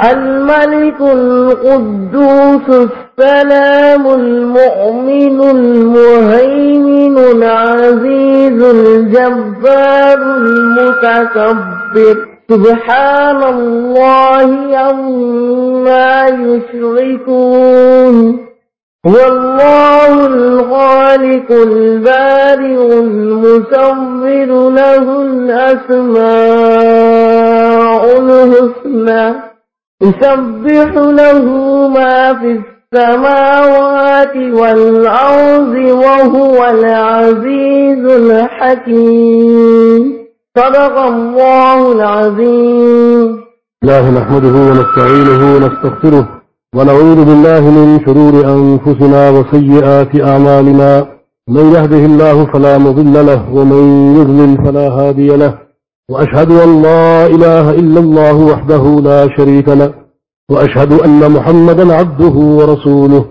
الملك القدوس السلام المؤمن المهيمن العزيز الجبار المتكبر. سبحان الله عما يشركون. هو الله الخالق البارئ المصور له الأسماء الحسنى. يسبح له ما في السماوات والأرض وهو العزيز الحكيم. صدق الله العظيم. الله نحمده ونستعينه ونستغفره ونعوذ بالله من شرور أنفسنا وسيئات أعمالنا. من يهده الله فلا مضل له ومن يضلل فلا هادي له. وأشهد أن لا إله إلا الله وحده لا شريك له، وأشهد أن محمدا عبده ورسوله.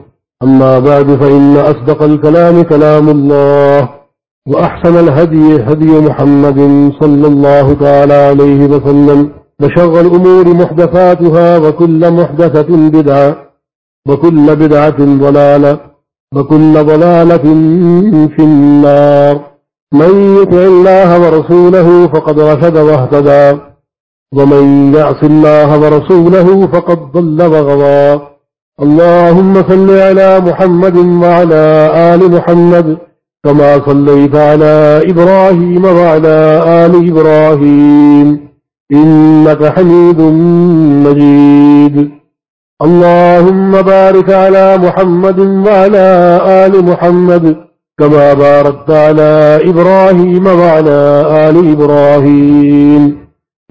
أما بعد، فإن أصدق الكلام كلام الله، وأحسن الهدي هدي محمد صلى الله تعالى عليه وسلم وشغ الأمور محدثاتها، وكل محدثة بدعة، وكل بدعة ضلالة، وكل ضلالة في النار. من يطع الله ورسوله فقد رشد واهتدى. ومن يعص الله ورسوله فقد ضل وغضى. اللهم صل على محمد وعلى آل محمد كما صليت على إبراهيم وعلى آل إبراهيم. إنك حميد مجيد. اللهم بارك على محمد وعلى آل محمد كما باركت على إبراهيم وعلى آل إبراهيم،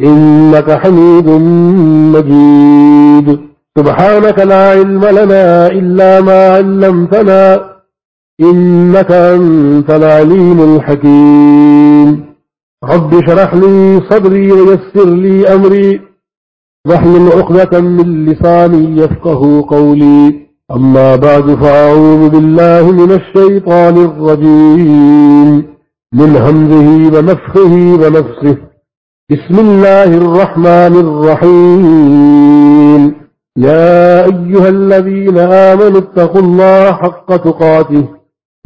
إنك حميد مجيد. سبحانك لا علم لنا إلا ما علمتنا، إنك أنت العليم الحكيم. رب شرح لي صدري ويسر لي أمري وحل عقدة من لساني يفقه قولي. أما بعد فأعوذ بالله من الشيطان الرجيم من همزه ونفخه ونفسه. بسم الله الرحمن الرحيم. يا أيها الذين آمنوا اتقوا الله حق تقاته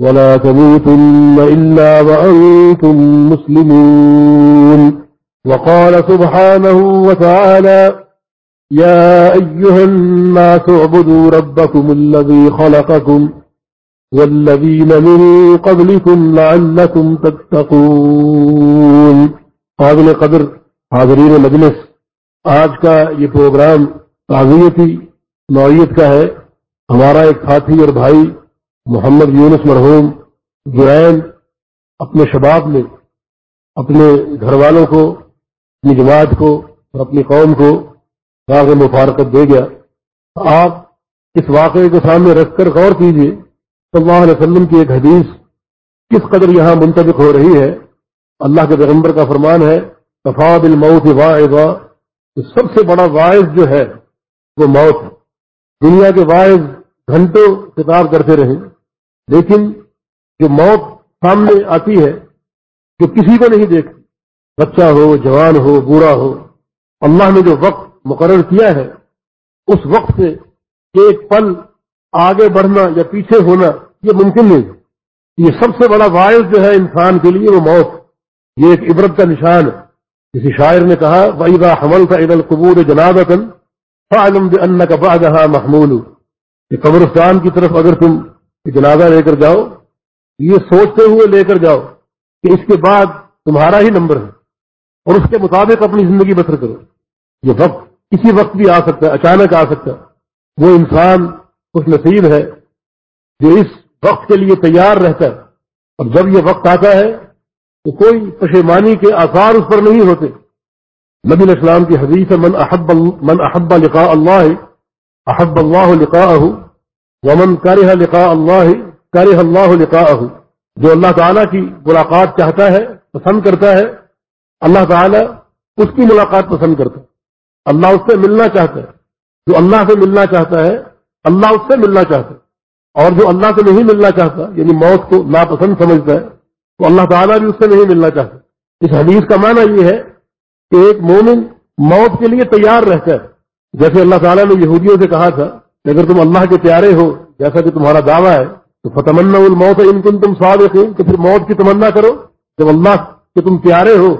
ولا تموتن إلا وأنتم مسلمون. وقال سبحانه وتعالى يا أيها الناس اعبدوا ربكم الذي خلقكم والذين من قبلكم لعلكم تتقون. قابل قدر، حاضرین مجلس، آج کا یہ پروگرام تعزیتی نوعیت کا ہے. ہمارا ایک ساتھی اور بھائی محمد یونس مرحوم جوین اپنے شباب میں، اپنے گھر والوں کو، اپنی جماعت کو اور اپنی قوم کو راغ مفارکت دے گیا۔ آپ اس واقعے کو سامنے رکھ کر غور کیجیے صلی اللہ علیہ وسلم کی ایک حدیث کس قدر یہاں منتبک ہو رہی ہے۔ اللہ کے پیغمبر کا فرمان ہے تفاد الموت واعظا سب سے بڑا واعظ جو ہے وہ موت دنیا کے واعظ گھنٹوں کتاب کرتے رہیں، لیکن جو موت سامنے آتی ہے، جو کسی کو نہیں دیکھتی، بچہ ہو، جوان ہو، بوڑھا ہو، اللہ نے جو وقت مقرر کیا ہے، اس وقت سے ایک پل آگے بڑھنا یا پیچھے ہونا یہ ممکن نہیں۔ یہ سب سے بڑا باعث جو ہے انسان کے لیے وہ موت۔ یہ ایک عبرت کا نشان۔ ہے کسی شاعر نے کہا، وَإِذَا حَمَلْتَ إِلَى الْقُبُورِ جَنَابَةً فَعْلُمْ بِأَنَّكَ بَعْدَهَا مَحْمُولُ کہ قبرستان کی طرف اگر تم جنازہ لے کر جاؤ، یہ سوچتے ہوئے لے کر جاؤ کہ اس کے بعد تمہارا ہی نمبر ہے اور اس کے مطابق اپنی زندگی بسر کرو۔ یہ وقت کسی وقت بھی آ سکتا ہے، اچانک آ سکتا ہے۔ وہ انسان خوش نصیب ہے جو اس وقت کے لیے تیار رہتا ہے۔ اور جب یہ وقت آتا ہے تو کوئی پشیمانی کے آثار اس پر نہیں ہوتے۔ نبی الاسلام کی حدیث ہے، من احب من احب لقاء اللہ، احب اللہ لقاء ومن کرہ لقاء اللہ کرہ اللہ لقاء جو اللہ تعالیٰ کی ملاقات چاہتا ہے، پسند کرتا ہے، اللہ تعالیٰ اس کی ملاقات پسند کرتا ہے۔ اللہ اس سے ملنا چاہتا ہے۔ جو اللہ سے ملنا چاہتا ہے، اللہ اس سے ملنا چاہتا ہے۔ اور جو اللہ سے نہیں ملنا چاہتا یعنی موت کو ناپسند سمجھتا ہے، تو اللہ تعالیٰ بھی اس سے نہیں ملنا چاہتا۔ اس حدیث کا معنی یہ ہے کہ ایک مومن موت کے لیے تیار رہتا ہے۔ جیسے اللہ تعالیٰ نے یہودیوں سے کہا تھا کہ اگر تم اللہ کے پیارے ہو، جیسا کہ تمہارا دعویٰ ہے، تو فتمنا الموت ان کن تم سواد تو پھر موت کی تمنا کرو۔ جب اللہ کے تم پیارے ہو،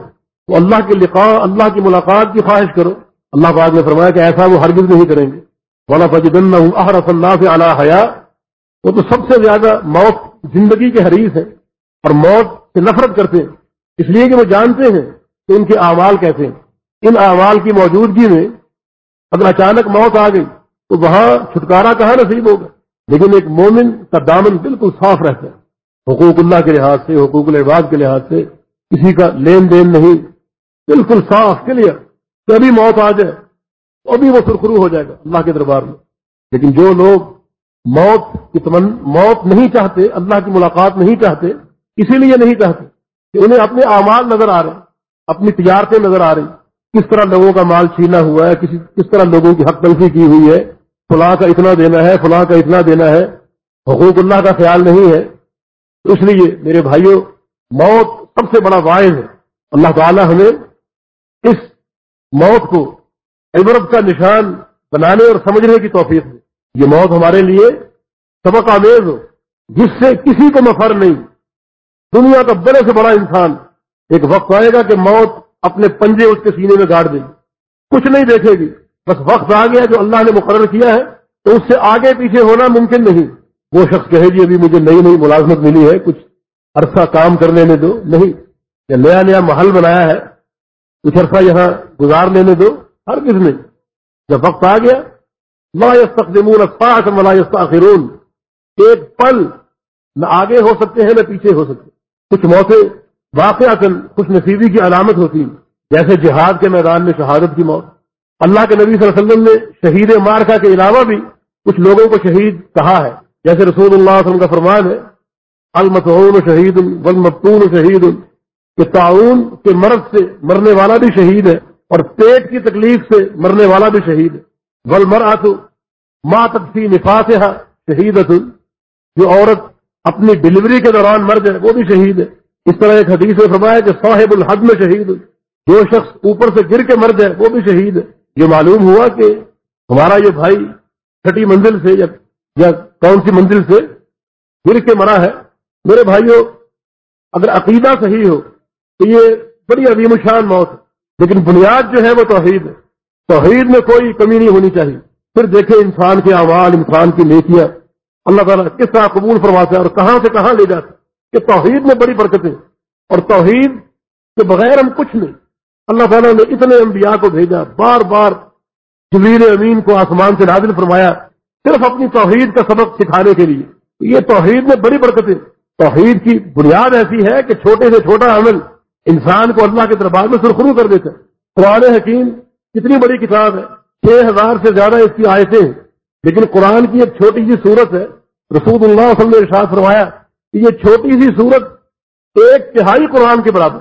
تو اللہ کے لقاء، اللہ کی ملاقات کی خواہش کرو۔ اللہ پاک نے فرمایا کہ ایسا وہ ہرگز نہیں کریں گے۔ مولا فجدن احرف اللہ سے اعلیٰ حیا وہ تو سب سے زیادہ موت زندگی کے حریث ہے اور موت سے نفرت کرتے ہیں۔ اس لیے کہ وہ جانتے ہیں کہ ان کے اعمال کیسے ہیں۔ ان اعمال کی موجودگی میں اگر اچانک موت آ گئی تو وہاں چھٹکارا کہاں نصیب ہوگا؟ لیکن ایک مومن کا دامن بالکل صاف رہتا ہے۔ حقوق اللہ کے لحاظ سے، حقوق العباد کے لحاظ سے کسی کا لین دین نہیں، بالکل صاف، کلیئر۔ کہ ابھی موت آ جائے تو ابھی وہ سرخرو ہو جائے گا اللہ کے دربار میں۔ لیکن جو لوگ موت کی تمن، موت نہیں چاہتے، اللہ کی ملاقات نہیں چاہتے، اسی لیے نہیں چاہتے کہ انہیں اپنے اعمال نظر آ رہے ہیں اپنی تجارتیں نظر آ رہی، کس طرح لوگوں کا مال چھینا ہوا ہے، کسی، کس طرح لوگوں کی حق تلفی کی ہوئی ہے، فلاں کا اتنا دینا ہے، فلاں کا اتنا دینا ہے، حقوق اللہ کا خیال نہیں ہے۔ تو اس لیے میرے بھائیوں موت سب سے بڑا واعظ ہے۔ اللہ تعالی ہمیں اس موت کو عبرت کا نشان بنانے اور سمجھنے کی توفیق ہے یہ موت ہمارے لیے سبق آمیز ہو، جس سے کسی کو مفر نہیں۔ دنیا کا بڑے سے بڑا انسان ایک وقت آئے گا کہ موت اپنے پنجے اس کے سینے میں گاڑ دے گی۔ کچھ نہیں دیکھے گی۔ بس وقت آ گیا جو اللہ نے مقرر کیا ہے، تو اس سے آگے پیچھے ہونا ممکن نہیں۔ وہ شخص کہے جی ابھی مجھے نئی نئی ملازمت ملی ہے، کچھ عرصہ کام کر لینے دو۔ نہیں یا نیا نیا محل بنایا ہے۔ کچھ عرصہ یہاں گزار لینے دو، ہر کس نے۔ جب وقت آ گیا ملائستون ایک پل نہ آگے ہو سکتے ہیں، نہ پیچھے ہو سکتے کچھ موقع واقع خوش نصیبی کی علامت ہوتی جیسے جہاد کے میدان میں شہادت کی موت۔ اللہ کے نبی صلی اللہ علیہ وسلم نے شہید مارکا کے علاوہ بھی کچھ لوگوں کو شہید کہا ہے۔ جیسے رسول اللہ علیہ وسلم کا فرمان ہے، المتعون شہید والمبتون شہید۔ کہ تعاون کے مرض سے مرنے والا بھی شہید ہے اور پیٹ کی تکلیف سے مرنے والا بھی شہید ہے۔ ولمر آتو ماں تقسی نفاس شہید جو عورت اپنی ڈلیوری کے دوران مر جائے وہ بھی شہید ہے۔ اس طرح ایک حدیث میں فرمایا کہ صاحب الحد میں شہید جو شخص اوپر سے گر کے مر جائے وہ بھی شہید ہے۔ یہ معلوم ہوا کہ ہمارا یہ بھائی چھٹی منزل سے یا یا کون سی منزل سے گر کے مرا ہے۔ میرے بھائیوں اگر عقیدہ صحیح ہو تو یہ بڑی عظیم شان موت ہے۔ لیکن بنیاد جو ہے وہ توحید ہے۔ توحید میں کوئی کمی نہیں ہونی چاہیے۔ پھر دیکھیں انسان کے آواز انسان کی نیکیاں۔ اللہ تعالیٰ کس طرح قبول فرماتا ہے اور کہاں سے کہاں لے جاتا کہ توحید میں بڑی برکتیں اور توحید کے بغیر ہم کچھ نہیں۔ اللہ تعالیٰ نے اتنے انبیاء کو بھیجا، بار بار جبیر امین کو آسمان سے نازل فرمایا صرف اپنی توحید کا سبق سکھانے کے لیے۔ یہ توحید میں بڑی برکتیں توحید کی بنیاد ایسی ہے کہ چھوٹے سے چھوٹا عمل انسان کو اللہ کے دربار میں سرخرو کر دیتا ہے قرآن حکیم کتنی بڑی کتاب ہے۔ چھ ہزار سے زیادہ اس کی آیتیں ہیں۔ لیکن قرآن کی ایک چھوٹی سی صورت ہے۔ رسول اللہ وسلم نے ارشاد فرمایا کہ یہ چھوٹی سی صورت ایک تہائی قرآن کے برابر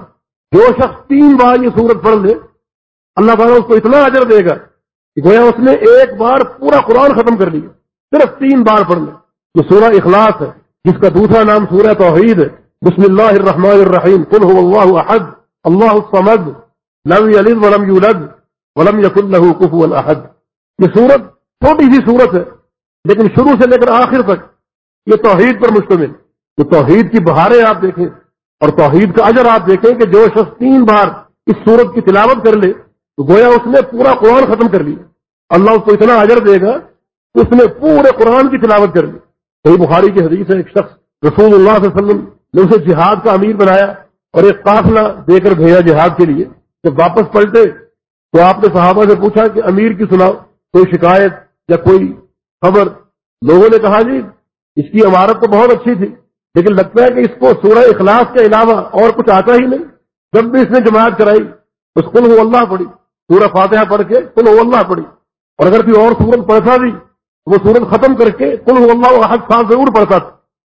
جو شخص تین بار یہ صورت پڑھ لے، اللہ تعالیٰ اس کو اتنا اجر دے گا کہ گویا اس نے ایک بار پورا قرآن ختم کر لیا۔ صرف تین بار پڑھ لے۔ یہ سورہ اخلاص ہے، جس کا دوسرا نام سورہ توحید ہے۔ بسم اللہ الرحمن الرحیم کل هو اللہ احد اللہ الصمد. لم یلد ولم یولد ولم یکن له کفوا احد یہ سورت چھوٹی سی صورت ہے، لیکن شروع سے لے کر آخر تک یہ توحید پر مشتمل. تو توحید کی بہاریں آپ دیکھیں اور توحید کا اجر آپ دیکھیں کہ جو شخص تین بار اس صورت کی تلاوت کر لے، تو گویا اس نے پورا قرآن ختم کر لیا۔ اللہ اس کو اتنا اجر دے گا اس نے پورے قرآن کی تلاوت کر لی۔ صحیح بخاری کی حدیث ہے، ایک شخص رسول اللہ صلی اللہ علیہ وسلم نے اسے جہاد کا امیر بنایا اور ایک قافلہ دے کر بھیجا جہاد کے لیے۔ جب واپس پلٹے تو آپ نے صحابہ سے پوچھا کہ امیر کی سناؤ، کوئی شکایت یا کوئی خبر؟ لوگوں نے کہا جی اس کی عمارت تو بہت اچھی تھی، لیکن لگتا ہے کہ اس کو سورہ اخلاص کے علاوہ اور کچھ آتا ہی نہیں۔ جب بھی اس نے جماعت کرائی اس کل وہ اللہ پڑی پورا فاتحہ پڑھ کے کل ہو اللہ پڑھی۔ اور اگر کوئی اور سورت پڑھتا بھی وہ سورت ختم کر کے کل ہو اللہ حد خان ضرور پڑھتا تھا۔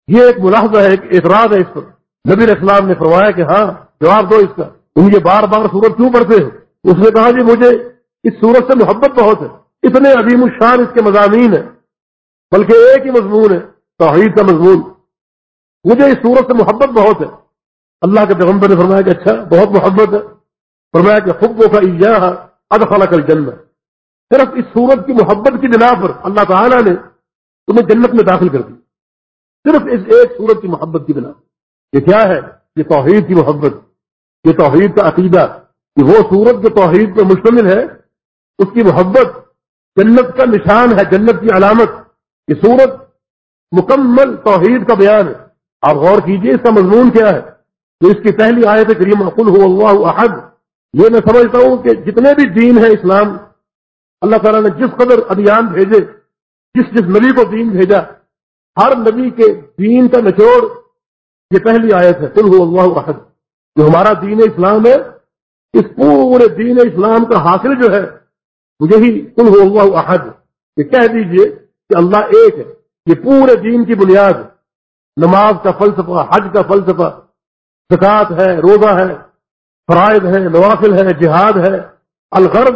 یہ ایک ملاحظہ ہے، ایک اعتراض ہے اس پر۔ نبی اسلام نے فرمایا کہ ہاں جواب دو اس کا۔ تم یہ بار بار سورت کیوں پڑھتے ہو؟ اس نے کہا جی مجھے اس سورت سے محبت بہت ہے۔ اتنے عظیم الشان اس کے مضامین ہیں۔ بلکہ ایک ہی مضمون ہے، توحید کا مضمون۔ مجھے اس سورت سے محبت بہت ہے۔ اللہ کے پیغمبر نے فرمایا کہ اچھا بہت محبت ہے۔ فرمایا کہ خبوں کا ایاح ادخلا کل جنت صرف اس سورت کی محبت کی بنا پر اللہ تعالیٰ نے تمہیں جنت میں داخل کر دی۔ صرف اس ایک سورت کی محبت کی بنا۔ یہ کیا ہے؟ یہ توحید کی محبت۔ یہ توحید کا عقیدہ۔ کہ وہ سورت جو توحید پر مشتمل ہے۔ اس کی محبت جنت کا نشان ہے، جنت کی علامت۔ یہ سورت مکمل توحید کا بیان ہے۔ آپ غور کیجیے، اس کا مضمون کیا ہے؟ تو اس کی پہلی آیت کریم قل ہو اللہ احد۔ یہ میں سمجھتا ہوں کہ جتنے بھی دین ہیں اسلام، اللہ تعالیٰ نے جس قدر ابھیان بھیجے، جس جس نبی کو دین بھیجا ہر نبی کے دین کا نچوڑ، یہ پہلی آیت ہے کل ہو اللہ احد۔ جو ہمارا دین اسلام ہے، اس پورے دین اسلام کا حاصل جو ہے یہی کل ہو اللہ احد۔ یہ کہہ دیجیے کہ اللہ ایک ہے، یہ پورے دین کی بنیاد نماز کا فلسفہ، حج کا فلسفہ زکات ہے، روزہ ہے، فرائض ہے، نوافل ہے، جہاد ہے، الغرض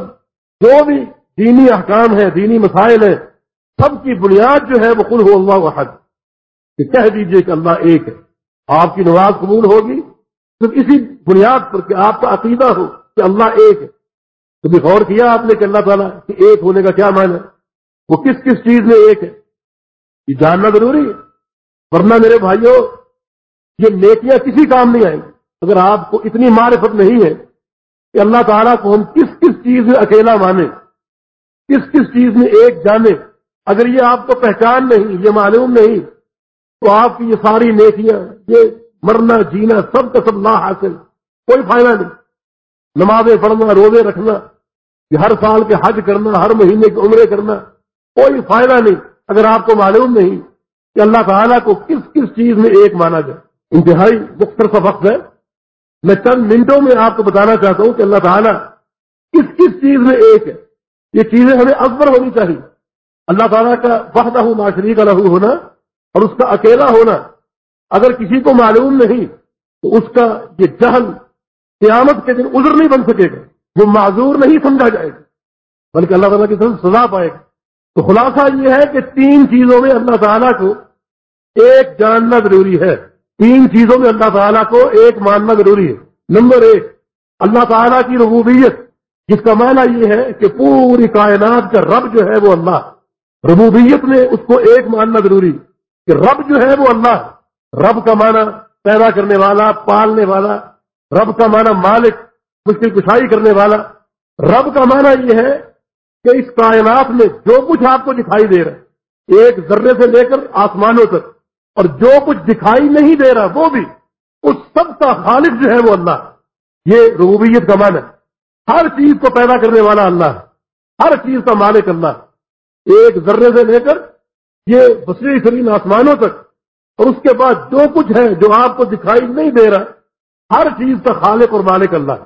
جو بھی دینی احکام ہے دینی مسائل ہے سب کی بنیاد جو ہے وہ کل ہو اللہ حد کہ کہہ دیجیے کہ اللہ ایک ہے۔ آپ کی نماز قبول ہوگی۔ صرف اسی بنیاد پر کہ آپ کا عقیدہ ہو کہ اللہ ایک ہے۔ کبھی غور کیا آپ نے کہ اللہ تعالیٰ کہ ایک ہونے کا کیا معنی ہے؟ وہ کس کس چیز میں ایک ہے؟ یہ جاننا ضروری ہے۔ ورنہ میرے بھائیوں یہ نیکیاں کسی کام نہیں آئیں۔ اگر آپ کو اتنی معرفت نہیں ہے کہ اللہ تعالیٰ کو ہم کس کس چیز میں اکیلا مانیں، کس کس چیز میں ایک جانے اگر یہ آپ کو پہچان نہیں، یہ معلوم نہیں، تو آپ کی یہ ساری نیکیاں، یہ مرنا، جینا سب کا سب نہ حاصل، کوئی فائدہ نہیں۔ نمازیں پڑھنا، روزے رکھنا، یہ ہر سال کے حج کرنا، ہر مہینے کے عمرے کرنا، کوئی فائدہ نہیں۔ اگر آپ کو معلوم نہیں کہ اللہ تعالیٰ کو کس کس چیز میں ایک مانا جائے۔ انتہائی مختصر سا وقت ہے۔ میں چند منٹوں میں آپ کو بتانا چاہتا ہوں کہ اللہ تعالیٰ کس کس چیز میں ایک ہے۔ یہ چیزیں ہمیں اکبر ہونی چاہیے۔ اللہ تعالیٰ کا وحدہ معاشری کا لہو ہونا اور اس کا اکیلا ہونا اگر کسی کو معلوم نہیں تو اس کا یہ جہل قیامت کے دن عذر نہیں بن سکے گا، وہ معذور نہیں سمجھا جائے گا۔ بلکہ اللہ تعالیٰ کی طرف سزا پائے گا۔ تو خلاصہ یہ ہے کہ تین چیزوں میں اللہ تعالیٰ کو ایک جاننا ضروری ہے۔ تین چیزوں میں اللہ تعالیٰ کو ایک ماننا ضروری ہے۔ نمبر ایک، اللہ تعالیٰ کی ربوبیت، جس کا معنی یہ ہے کہ پوری کائنات کا رب جو ہے وہ اللہ۔ ربوبیت میں اس کو ایک ماننا ضروری کہ رب جو ہے وہ اللہ رب کا معنی پیدا کرنے والا، پالنے والا، رب کا معنی مالک، مشکل کشائی کرنے والا۔ رب کا معنی یہ ہے کہ اس کائنات میں جو کچھ آپ کو دکھائی دے رہا ہے، ایک ذرے سے لے کر آسمانوں تک، اور جو کچھ دکھائی نہیں دے رہا وہ بھی، اس سب کا خالق جو ہے وہ اللہ یہ ربوبیت کا معنی ہے۔ ہر چیز کو پیدا کرنے والا اللہ ہے۔ ہر چیز کا مالک اللہ ایک ذرے سے لے کر یہ بصری سرین آسمانوں تک اور اس کے بعد جو کچھ ہے جو آپ کو دکھائی نہیں دے رہا، ہر چیز کا خالق اور مالک اللہ ہے۔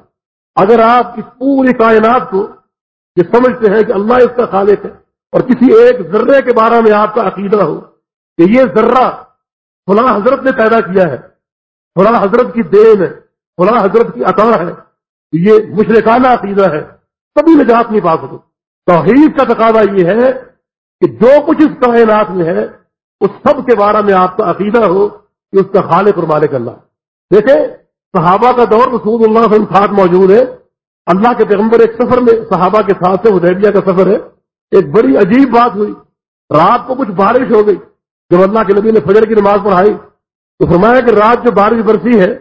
اگر آپ اس پوری کائنات کو یہ سمجھتے ہیں کہ اللہ اس کا خالق ہے اور کسی ایک ذرے کے بارے میں آپ کا عقیدہ ہو کہ یہ ذرہ فلاں حضرت نے پیدا کیا ہے، فلاں حضرت کی دین ہے، فلاں حضرت کی عطا ہے یہ مشرقانہ عقیدہ ہے، کبھی نجات نہیں پا سکتے توحید کا تقاضا یہ ہے کہ جو کچھ اس کائنات میں ہے، اس سب کے بارے میں آپ کا عقیدہ ہو کہ اس کا خالق اور مالک اللہ۔ دیکھیں، صحابہ کا دور رسول اللہ وسلم ساتھ موجود ہے۔ اللہ کے پیغمبر ایک سفر میں، صحابہ کے ساتھ سے حدیبیہ کا سفر ہے۔ ایک بڑی عجیب بات ہوئی۔ رات کو کچھ بارش ہو گئی۔ جب اللہ کے نبی نے فجر کی نماز پڑھائی، تو فرمایا کہ رات جو بارش برسی ہے،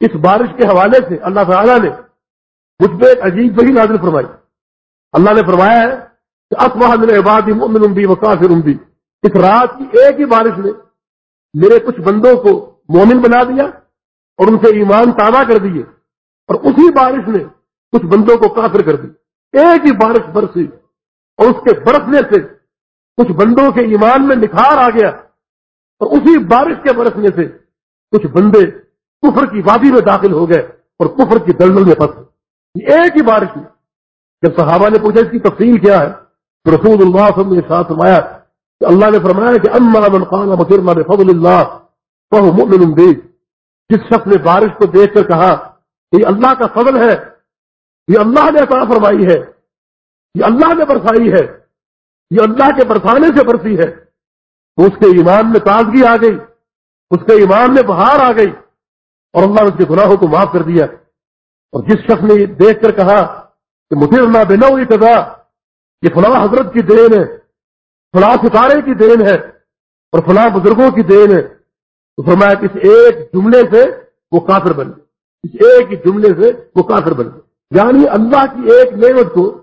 اس بارش کے حوالے سے اللہ تعالیٰ نے مجھ پہ ایک عجیب وہی نازل فرمائی۔ اللہ نے فرمایا ہے کہ افواہ میرے عباد ممن امبی و کافر اس رات کی ایک ہی بارش نے میرے کچھ بندوں کو مومن بنا دیا اور ان سے ایمان تازہ کر دیے۔ اور اسی بارش نے کچھ بندوں کو کافر کر دی۔ ایک ہی بارش برسی اور اس کے برسنے سے کچھ بندوں کے ایمان میں نکھار آ گیا۔ اور اسی بارش کے برسنے سے کچھ بندے کفر کی وادی میں داخل ہو گئے اور کفر کی دلدل میں پھنس ایک ہی بارش میں جب صحابہ نے پوچھا اس کی تفصیل کیا ہے تو رسول اللہ صلی اللہ علیہ وسلم نے ساتھ فرمایا کہ اللہ نے فرمایا کہ اما من قال بکرنا بفضل اللہ، فهو مؤمن به جس شخص نے بارش کو دیکھ کر کہا کہ یہ اللہ کا فضل ہے، یہ اللہ نے عطا فرمائی ہے، یہ اللہ نے برسائی ہے، یہ اللہ کے برسانے سے برسی ہے۔ تو اس کے ایمان میں تازگی آ گئی، اس کے ایمان میں بہار آ گئی، اور اللہ نے اس کے گناہوں کو معاف کر دیا۔ اور جس شخص نے دیکھ کر کہا کہ مجھے اللہ بنا ہوئی قضا یہ فلاں حضرت کی دین ہے، فلاں ستارے کی دین ہے اور فلاں بزرگوں کی دین ہے۔ تو فرمایا کہ اس ایک جملے سے وہ کافر بن گئے۔ اس ایک جملے سے وہ کافر بن گئے۔ یعنی اللہ کی ایک نعمت کو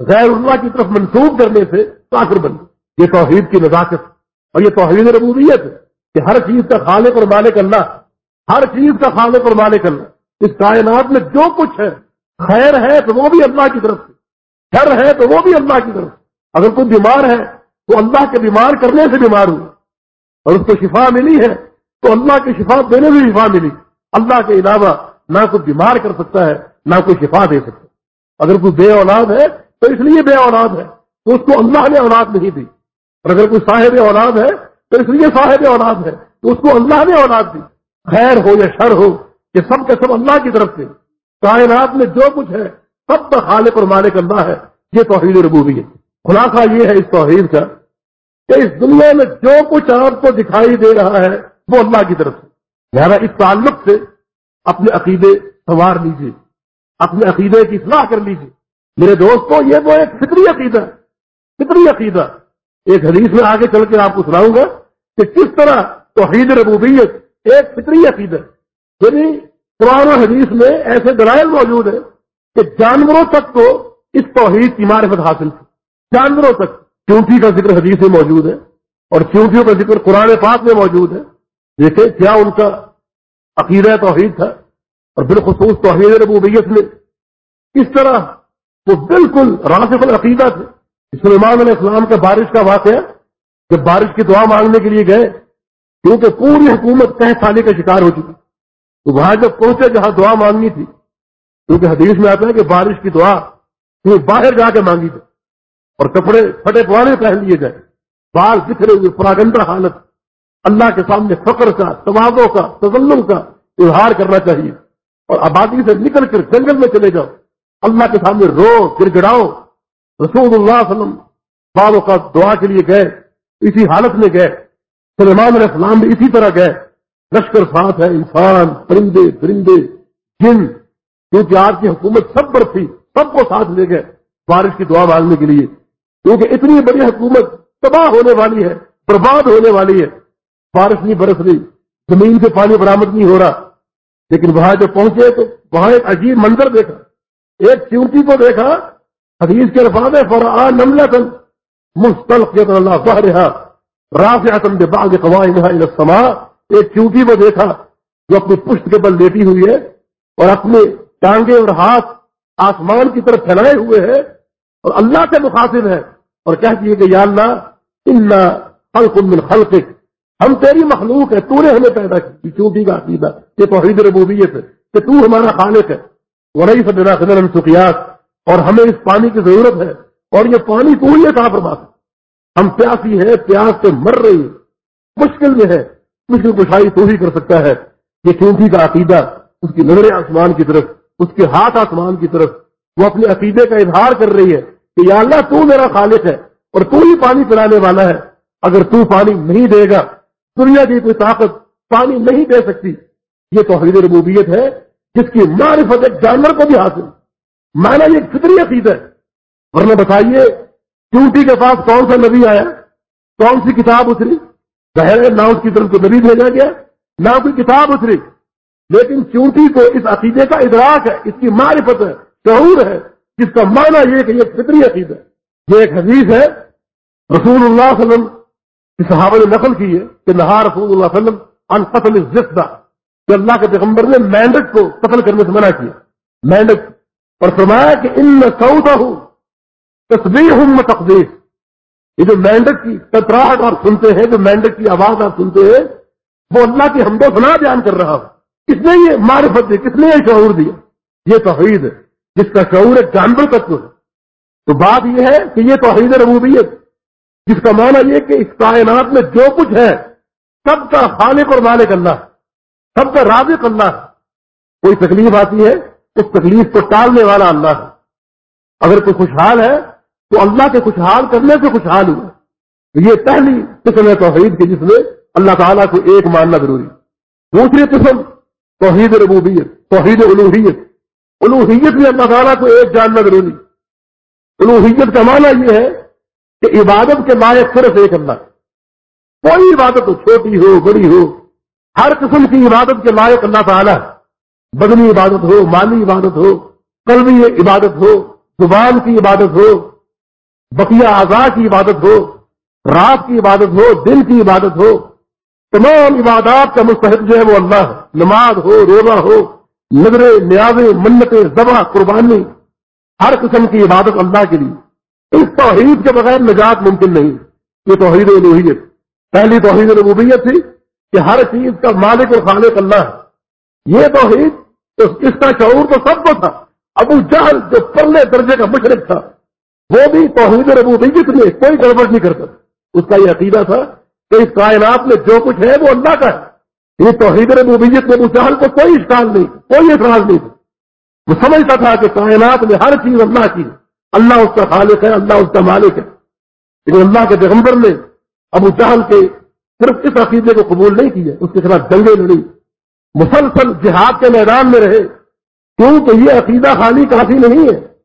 غیر اللہ کی طرف منسوخ کرنے سے کافر بن گئے۔ یہ توحید کی نزاکت اور یہ توحید ربوبیت ہے کہ ہر چیز کا خالق اور مالک اللہ، ہر چیز کا خالق اور مالک اللہ۔ اس کائنات میں جو کچھ ہے، خیر ہے تو وہ بھی اللہ کی طرف سے۔ شر ہے تو وہ بھی اللہ کی طرف۔ اگر کوئی بیمار ہے تو اللہ کے بیمار کرنے سے بیمار ہوا اور اس کو شفا ملی ہے تو اللہ کی شفا دینے سے شفا ملی۔ اللہ کے علاوہ نہ کوئی بیمار کر سکتا ہے، نہ کوئی شفا دے سکتا اگر کوئی بے اولاد ہے تو اس لیے بے اولاد ہے تو اس کو اللہ نے اولاد نہیں دی۔ اور اگر کوئی صاحب اولاد ہے تو اس لیے صاحب اولاد ہے تو اس کو اللہ نے اولاد دی۔ خیر ہو یا شر ہو، یہ سب کے سب اللہ کی طرف سے۔ کائنات میں جو کچھ ہے سب کا خالق اور مالک اللہ ہے، یہ توحید ربوبی ہے خلاصہ یہ ہے اس توحید کا کہ اس دنیا میں جو کچھ آپ کو دکھائی دے رہا ہے، وہ اللہ کی طرف سے۔ لہٰذا اس تعلق سے اپنے عقیدے سنوار لیجیے اپنے عقیدے کی اصلاح کر لیجیے میرے دوستوں یہ تو ایک فطری عقیدہ فطری عقیدہ۔ ایک حدیث میں آگے چل کے آپ کو سناؤں گا کہ کس طرح توحید ربوبیت ایک فطری عقیدہ یعنی قرآن و حدیث میں ایسے دلائل موجود ہیں کہ جانوروں تک تو اس توحید کی معرفت حاصل تھی۔ جانوروں تک۔ چونٹی کا ذکر حدیث میں موجود ہے اور چونٹیوں کا ذکر قرآن پاک میں موجود ہے۔ دیکھیں کیا ان کا عقیدہ توحید تھا اور بالخصوص توحید ربوبیت میں۔ کس طرح وہ بالکل راسف العقیدہ تھے۔ سلمان علیہ السلام کا بارش کا واقعہ جب بارش کی دعا مانگنے کے لیے گئے، کیونکہ پوری حکومت تہ سالے کا شکار ہو چکی۔ تو وہاں جب پہنچے جہاں دعا مانگنی تھی کیونکہ حدیث میں آتا ہے کہ بارش کی دعا باہر جا کے مانگی تھی اور کپڑے پھٹے پوانے پہن لیے جائے بال بکھرے ہوئے، پراگندہ حالت۔ اللہ کے سامنے فخر کا توازوں کا تزلم کا اظہار کرنا چاہیے۔ اور آبادی سے نکل کر جنگل میں چلے جاؤ۔ اللہ کے سامنے رو گر گڑاؤ رسول اللہ علیہ وسلم بالوں کا دعا کے لیے گئے، اسی حالت میں گئے۔ سلمان علیہ السلام بھی اسی طرح گئے۔ لشکر ساتھ ہے انسان، پرندے پرندے جن۔ کیونکہ آپ کی حکومت سب پر تھی، سب کو ساتھ لے گئے بارش کی دعا مانگنے کے لیے۔ کیونکہ اتنی بڑی حکومت تباہ ہونے والی ہے، برباد ہونے والی ہے۔ بارش نہیں برس رہی، زمین سے پانی برامد نہیں ہو رہا۔ لیکن وہاں جو پہنچے تو وہاں ایک عجیب منظر دیکھا۔ ایک چونٹی کو دیکھا، حدیث کے الفاظ ہے فرآ نملتن مستلقیت اللہ فہرہا رافعتن ببعض قوائمها الى السماء۔ ایک چونٹی کو دیکھا، جو اپنی پشت کے بل لیٹی ہوئی ہے اور اپنے ٹانگے اور ہاتھ آسمان کی طرف پھیلائے ہوئے ہیں اور اللہ سے مخاطب ہے اور کہتی ہے کہ یا اللہ ان خلق من خلقک۔ ہم تیری مخلوق ہے تو نے ہمیں پیدا کی۔ چونٹی کا عقیدہ یہ توحید ربوبیت ہے کہ تو ہمارا خالق ہے۔ ورئی سبنا سکیات اور ہمیں اس پانی کی ضرورت ہے۔ اور یہ پانی تو ہی کہاں پر بات ہم پیاسی ہیں، پیاس سے مر رہی ہیں۔ مشکل میں ہے۔ مشکل کشائی تو ہی کر سکتا ہے۔ یہ چونٹی کا عقیدہ اس کی نظریں آسمان کی طرف۔ اس کے ہاتھ آسمان کی طرف وہ اپنے عقیدے کا اظہار کر رہی ہے کہ یا اللہ تو میرا خالق ہے اور تو ہی پانی پلانے والا ہے۔ اگر تو پانی نہیں دے گا، دنیا کی کوئی طاقت پانی نہیں دے سکتی۔ یہ توحید ربوبیت ہے، جس کی معرفت ایک جانور کو بھی حاصل۔ مانا یہ فطری عقید ہے۔ ورنہ بتائیے، چونٹی کے پاس کون سا نبی آیا؟ کون سی کتاب اتری؟ ظاہر نہ اس کی طرف کو نبی بھیجا گیا، نہ کوئی کتاب اتری۔ لیکن چونٹی کو اس عقیدے کا ادراک ہے، اس کی معرفت ہے، شعور ہے، جس کا معنی یہ کہ یہ فطری عقید ہے۔ یہ ایک حدیث ہے، رسول اللہ صلی اللہ علیہ وسلم کی صحابہ نے نقل کی ہے کہ نہا رسول اللہ علیہ وسلم ان قتل کہ اللہ کے پیغمبر نے مینڈک کو قتل کرنے سے منع کیا۔ مینڈک اور فرمایا کہ ان میں سعودہ ہوں تصویر ہوں میں تقدیر یہ جو مینڈک کی کتراہٹ آپ سنتے ہیں، جو مینڈک کی آواز آپ سنتے ہیں، وہ اللہ کی حمد و سنا بیان کر رہا ہوں کس نے یہ معرفت دی؟ کس نے یہ شعور دیا؟ یہ توحید ہے، جس کا شعور ایک جانور تک ہے۔ تو بات یہ ہے کہ یہ توحید ربوبیت، جس کا معنی یہ کہ اس کائنات میں جو کچھ ہے، سب کا خالق اور مالک اللہ، سب کا رازق اللہ۔ کوئی تکلیف آتی ہے، اس تکلیف کو ٹالنے والا اللہ ہے۔ اگر کوئی خوشحال ہے، تو اللہ کے خوشحال کرنے سے خوشحال ہوا۔ یہ پہلی قسم ہے توحید کی جس میں اللہ تعالیٰ کو ایک ماننا ضروری۔ دوسری قسم توحید ربوبیت، توحید الوحیت الوحیت میں اللہ تعالیٰ کو ایک جاننا ضروری الوحیت کا معنی یہ ہے کہ عبادت کے لائق صرف ایک اللہ۔ کوئی عبادت ہو چھوٹی ہو، بڑی ہو، ہر قسم کی عبادت کے لائق اللہ تعالیٰ۔ بدنی عبادت ہو، مالی عبادت ہو، قلبی عبادت ہو، زبان کی عبادت ہو، بقیہ اعضاء کی عبادت ہو، رات کی عبادت ہو دل کی عبادت ہو تمام عبادات کا مستحق جو ہے وہ اللہ ہے۔ نماز ہو، روزہ ہو، نظریں، نیازیں، منتیں، ذبح، قربانی، ہر قسم کی عبادت اللہ کے لیے۔ اس توحید کے بغیر نجات ممکن نہیں۔ یہ توحید الوحیت پہلی توحید ربوبیت تھی کہ ہر چیز کا مالک اور خالق اللہ ہے۔ یہ توحید اس کا شعور تو سب کو تھا۔ ابو جہل جو پرلے درجے کا مشرق تھا، وہ بھی توحید ربوبیت میں کوئی گڑبڑ نہیں کرتا۔ اس کا یہ عقیدہ تھا کہ اس کائنات میں جو کچھ ہے وہ اللہ کا ہے۔ یہ توحید ربوبیت میں ابو کو کوئی اشکال نہیں، کوئی اعتراض نہیں۔ تھا وہ سمجھتا تھا کہ کائنات میں ہر چیز اللہ کی ہے۔ اللہ اس کا خالق ہے، اللہ اس کا مالک ہے۔ لیکن اللہ کے پیغمبر نے ابو جہل کے صرف اس عقیدے کو قبول نہیں کیا، اس کے خلاف جنگیں لڑی مسلسل جہاد کے میدان میں رہے، کیونکہ یہ عقیدہ خالی کافی نہیں ہے۔